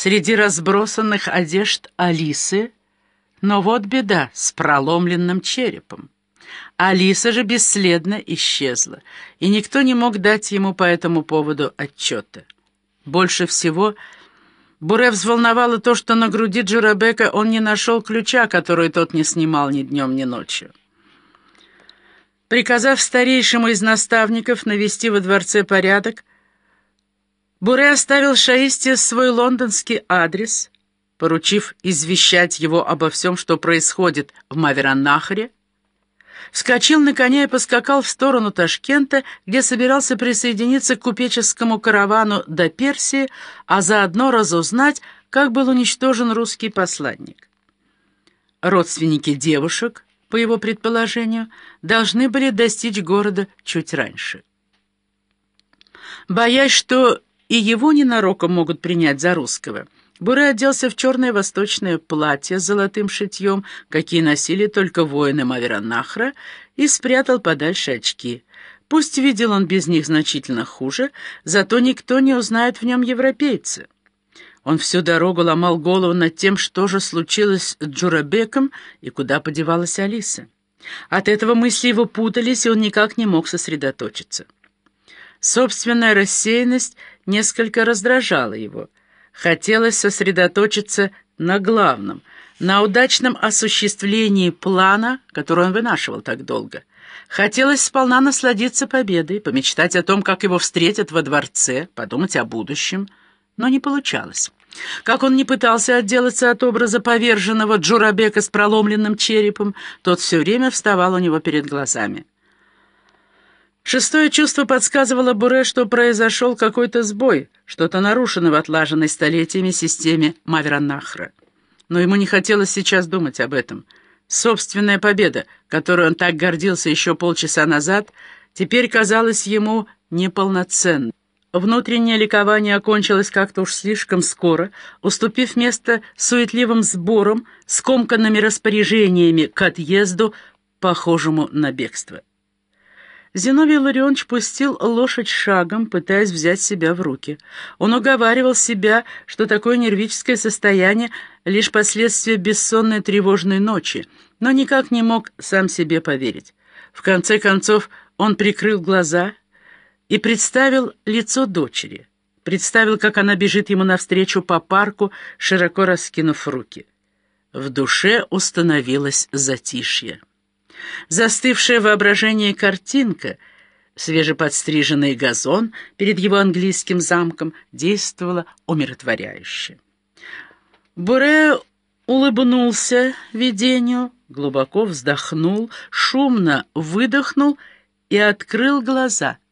среди разбросанных одежд Алисы, но вот беда с проломленным черепом. Алиса же бесследно исчезла, и никто не мог дать ему по этому поводу отчета. Больше всего Буре взволновало то, что на груди Джурабека он не нашел ключа, который тот не снимал ни днем, ни ночью. Приказав старейшему из наставников навести во дворце порядок, Буре оставил Шаисте свой лондонский адрес, поручив извещать его обо всем, что происходит в Мавераннахре, вскочил на коня и поскакал в сторону Ташкента, где собирался присоединиться к купеческому каравану до Персии, а заодно разузнать, как был уничтожен русский посланник. Родственники девушек по его предположению, должны были достичь города чуть раньше. Боясь, что и его ненароком могут принять за русского, Буре оделся в черное восточное платье с золотым шитьем, какие носили только воины Маверанахра, и спрятал подальше очки. Пусть видел он без них значительно хуже, зато никто не узнает в нем европейца. Он всю дорогу ломал голову над тем, что же случилось с Джурабеком и куда подевалась Алиса. От этого мысли его путались, и он никак не мог сосредоточиться. Собственная рассеянность несколько раздражала его. Хотелось сосредоточиться на главном, на удачном осуществлении плана, который он вынашивал так долго. Хотелось сполна насладиться победой, помечтать о том, как его встретят во дворце, подумать о будущем — но не получалось. Как он не пытался отделаться от образа поверженного Джурабека с проломленным черепом, тот все время вставал у него перед глазами. Шестое чувство подсказывало Буре, что произошел какой-то сбой, что-то нарушено в отлаженной столетиями системе Маверанахра. Но ему не хотелось сейчас думать об этом. Собственная победа, которой он так гордился еще полчаса назад, теперь казалась ему неполноценной. Внутреннее ликование окончилось как-то уж слишком скоро, уступив место суетливым сборам, скомканными распоряжениями к отъезду, похожему на бегство. Зиновий Ларионович пустил лошадь шагом, пытаясь взять себя в руки. Он уговаривал себя, что такое нервическое состояние — лишь последствия бессонной тревожной ночи, но никак не мог сам себе поверить. В конце концов он прикрыл глаза и представил лицо дочери. Представил, как она бежит ему навстречу по парку, широко раскинув руки. В душе установилось затишье. Застывшее воображение картинка, свежеподстриженный газон перед его английским замком, действовала умиротворяюще. Буре улыбнулся видению, глубоко вздохнул, шумно выдохнул и открыл глаза —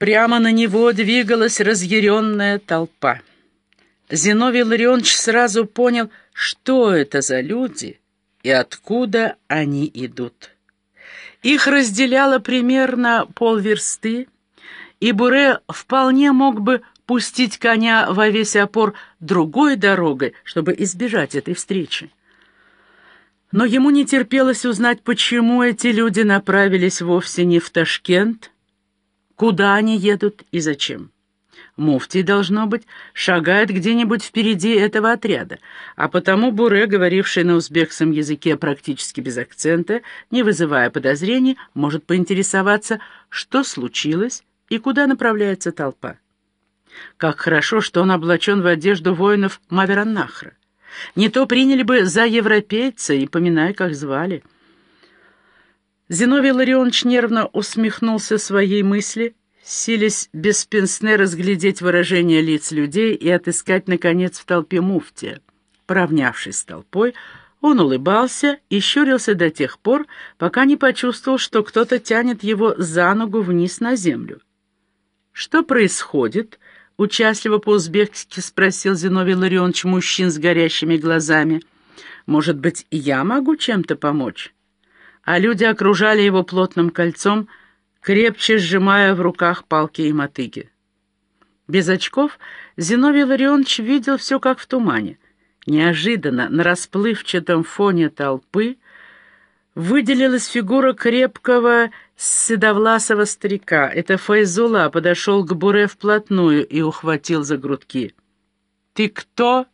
Прямо на него двигалась разъяренная толпа. Зиновий Ларионович сразу понял, что это за люди и откуда они идут. Их разделяло примерно полверсты, и Буре вполне мог бы пустить коня во весь опор другой дорогой, чтобы избежать этой встречи. Но ему не терпелось узнать, почему эти люди направились вовсе не в Ташкент, Куда они едут и зачем? Муфтий, должно быть, шагает где-нибудь впереди этого отряда, а потому Буре, говоривший на узбекском языке практически без акцента, не вызывая подозрений, может поинтересоваться, что случилось и куда направляется толпа. Как хорошо, что он облачен в одежду воинов Мавераннахра. Не то приняли бы за европейца, и поминай, как звали — Зиновий Ларионович нервно усмехнулся своей мысли, силясь без пенсне разглядеть выражение лиц людей и отыскать, наконец, в толпе муфтия. Поравнявшись с толпой, он улыбался и щурился до тех пор, пока не почувствовал, что кто-то тянет его за ногу вниз на землю. «Что происходит?» — участливо по-узбекски спросил Зиновий Ларионович мужчин с горящими глазами. «Может быть, я могу чем-то помочь?» а люди окружали его плотным кольцом, крепче сжимая в руках палки и мотыги. Без очков Зиновий Ларионович видел все как в тумане. Неожиданно на расплывчатом фоне толпы выделилась фигура крепкого седовласого старика. Это Файзула подошел к Буре вплотную и ухватил за грудки. Ты кто?